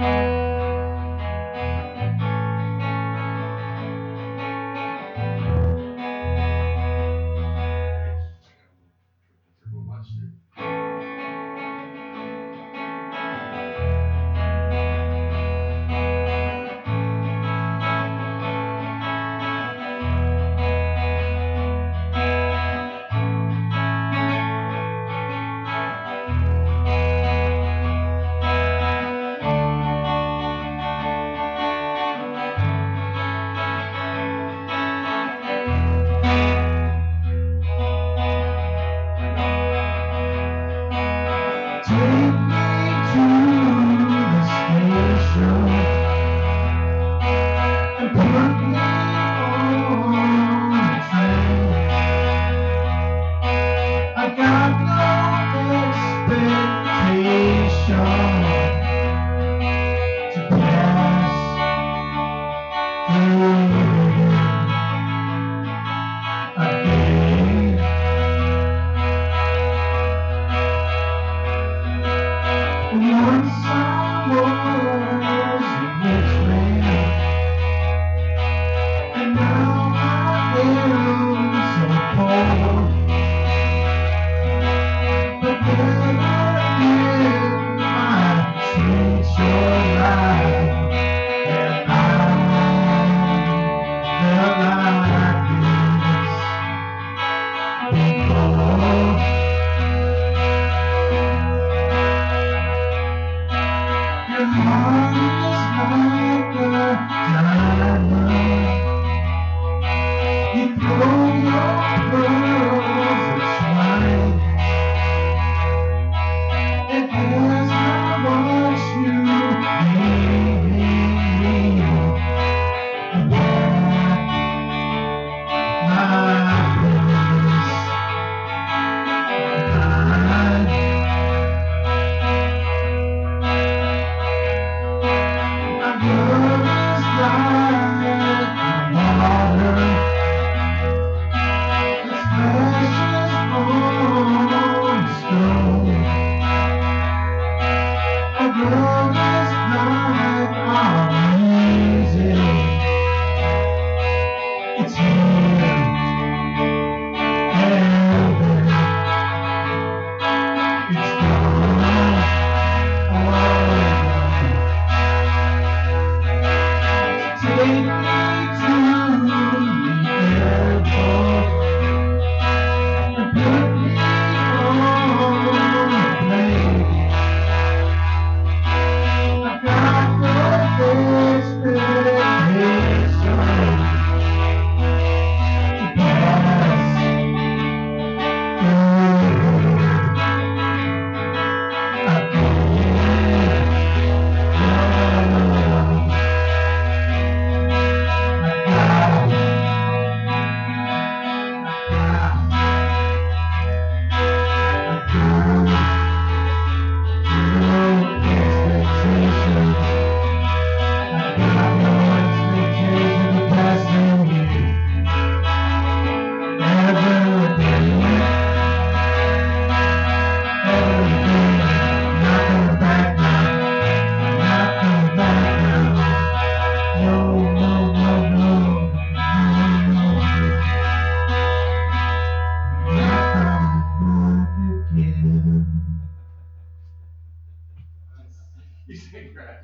Take Once I You. throw your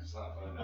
Say grass, something.